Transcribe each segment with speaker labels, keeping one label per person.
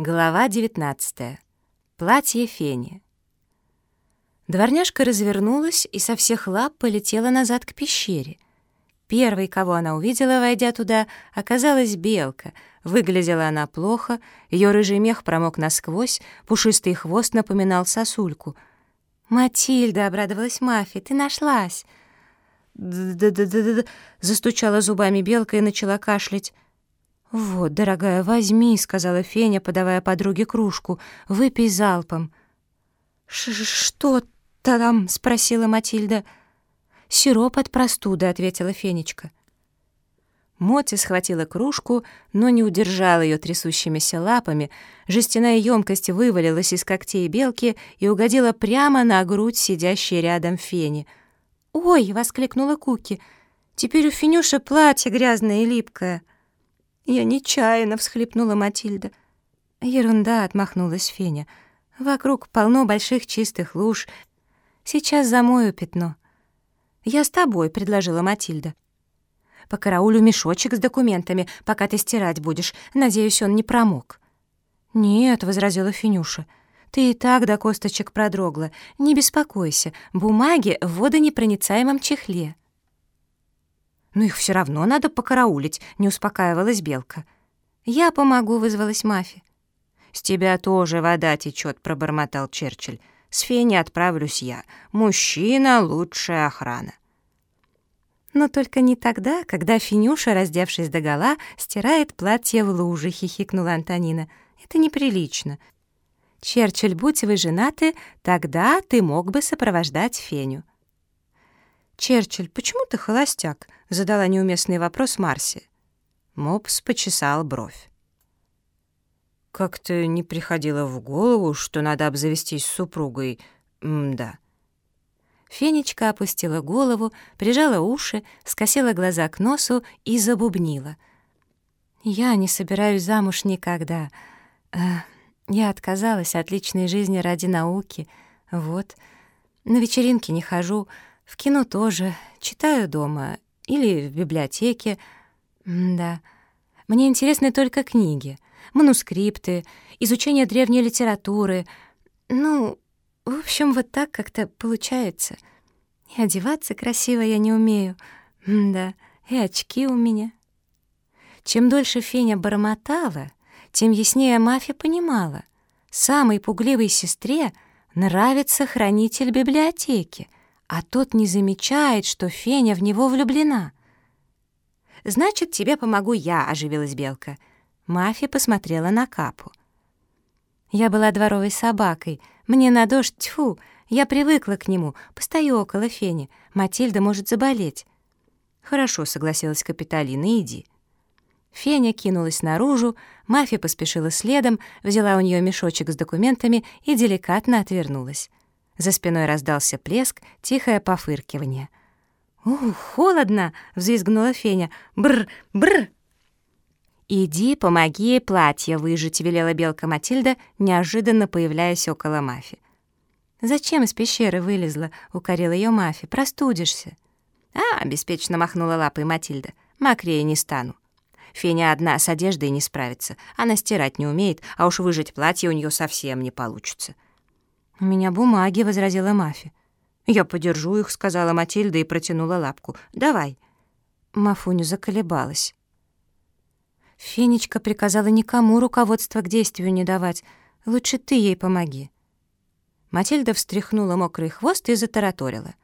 Speaker 1: Глава 19. Платье Фени. Дворняжка развернулась и со всех лап полетела назад к пещере. Первой, кого она увидела, войдя туда, оказалась белка. Выглядела она плохо, ее рыжий мех промок насквозь, пушистый хвост напоминал сосульку. «Матильда!» — обрадовалась Мафи. «Ты нашлась!» «Да-да-да-да-да!» — застучала зубами белка и начала кашлять. «Вот, дорогая, возьми», — сказала Феня, подавая подруге кружку. «Выпей залпом». «Что там?» — спросила Матильда. «Сироп от простуды», — ответила Фенечка. Мотя схватила кружку, но не удержала ее трясущимися лапами. Жестяная емкость вывалилась из когтей белки и угодила прямо на грудь сидящей рядом Фени. «Ой!» — воскликнула Куки. «Теперь у Фенюши платье грязное и липкое». «Я нечаянно», — всхлипнула Матильда. «Ерунда», — отмахнулась Феня. «Вокруг полно больших чистых луж. Сейчас замою пятно». «Я с тобой», — предложила Матильда. «По караулю мешочек с документами, пока ты стирать будешь. Надеюсь, он не промок». «Нет», — возразила Фенюша. «Ты и так до косточек продрогла. Не беспокойся, бумаги в водонепроницаемом чехле». «Но их все равно надо покараулить», — не успокаивалась Белка. «Я помогу», — вызвалась Мафи. «С тебя тоже вода течет», — пробормотал Черчилль. «С Фени отправлюсь я. Мужчина — лучшая охрана». «Но только не тогда, когда Финюша, раздевшись догола, стирает платье в луже», — хихикнула Антонина. «Это неприлично». «Черчилль, будь вы женаты, тогда ты мог бы сопровождать Феню». «Черчилль, почему ты холостяк?» — задала неуместный вопрос Марси. Мопс почесал бровь. «Как-то не приходило в голову, что надо обзавестись супругой. М-да». Фенечка опустила голову, прижала уши, скосила глаза к носу и забубнила. «Я не собираюсь замуж никогда. Э, я отказалась от личной жизни ради науки. Вот. На вечеринки не хожу, в кино тоже, читаю дома или в библиотеке. М да, мне интересны только книги, манускрипты, изучение древней литературы. Ну, в общем, вот так как-то получается. И одеваться красиво я не умею. М да, и очки у меня. Чем дольше Феня бормотала, тем яснее Мафия понимала. Самой пугливой сестре нравится хранитель библиотеки — а тот не замечает, что Феня в него влюблена. «Значит, тебе помогу я», — оживилась Белка. Мафия посмотрела на Капу. «Я была дворовой собакой. Мне на дождь, тьфу, я привыкла к нему, постою около Фени. Матильда может заболеть». «Хорошо», — согласилась Капитолина, — «иди». Феня кинулась наружу, Мафия поспешила следом, взяла у нее мешочек с документами и деликатно отвернулась. За спиной раздался плеск, тихое пофыркивание. «Ух, холодно!» — взвизгнула Феня. «Бр! Бр!» «Иди, помоги платье выжить», — велела белка Матильда, неожиданно появляясь около Мафи. «Зачем из пещеры вылезла?» — укорила ее Мафи. «Простудишься». «А!» — беспечно махнула лапой Матильда. «Мокрее не стану». Феня одна с одеждой не справится. Она стирать не умеет, а уж выжить платье у нее совсем не получится. «У меня бумаги», — возразила Мафи. «Я подержу их», — сказала Матильда и протянула лапку. «Давай». Мафуня заколебалась. Фенечка приказала никому руководство к действию не давать. Лучше ты ей помоги. Матильда встряхнула мокрый хвост и затараторила.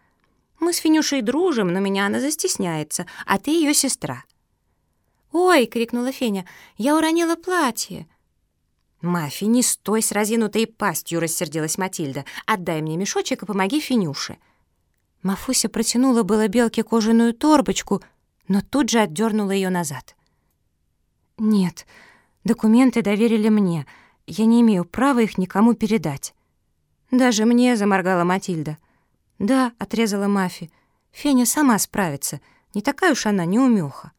Speaker 1: «Мы с Фенюшей дружим, но меня она застесняется, а ты ее сестра». «Ой!» — крикнула Феня. «Я уронила платье!» «Мафи, не стой с разинутой пастью!» — рассердилась Матильда. «Отдай мне мешочек и помоги Финюше». Мафуся протянула было белке кожаную торбочку, но тут же отдернула ее назад. «Нет, документы доверили мне. Я не имею права их никому передать». «Даже мне», — заморгала Матильда. «Да», — отрезала Мафи. «Феня сама справится. Не такая уж она неумеха».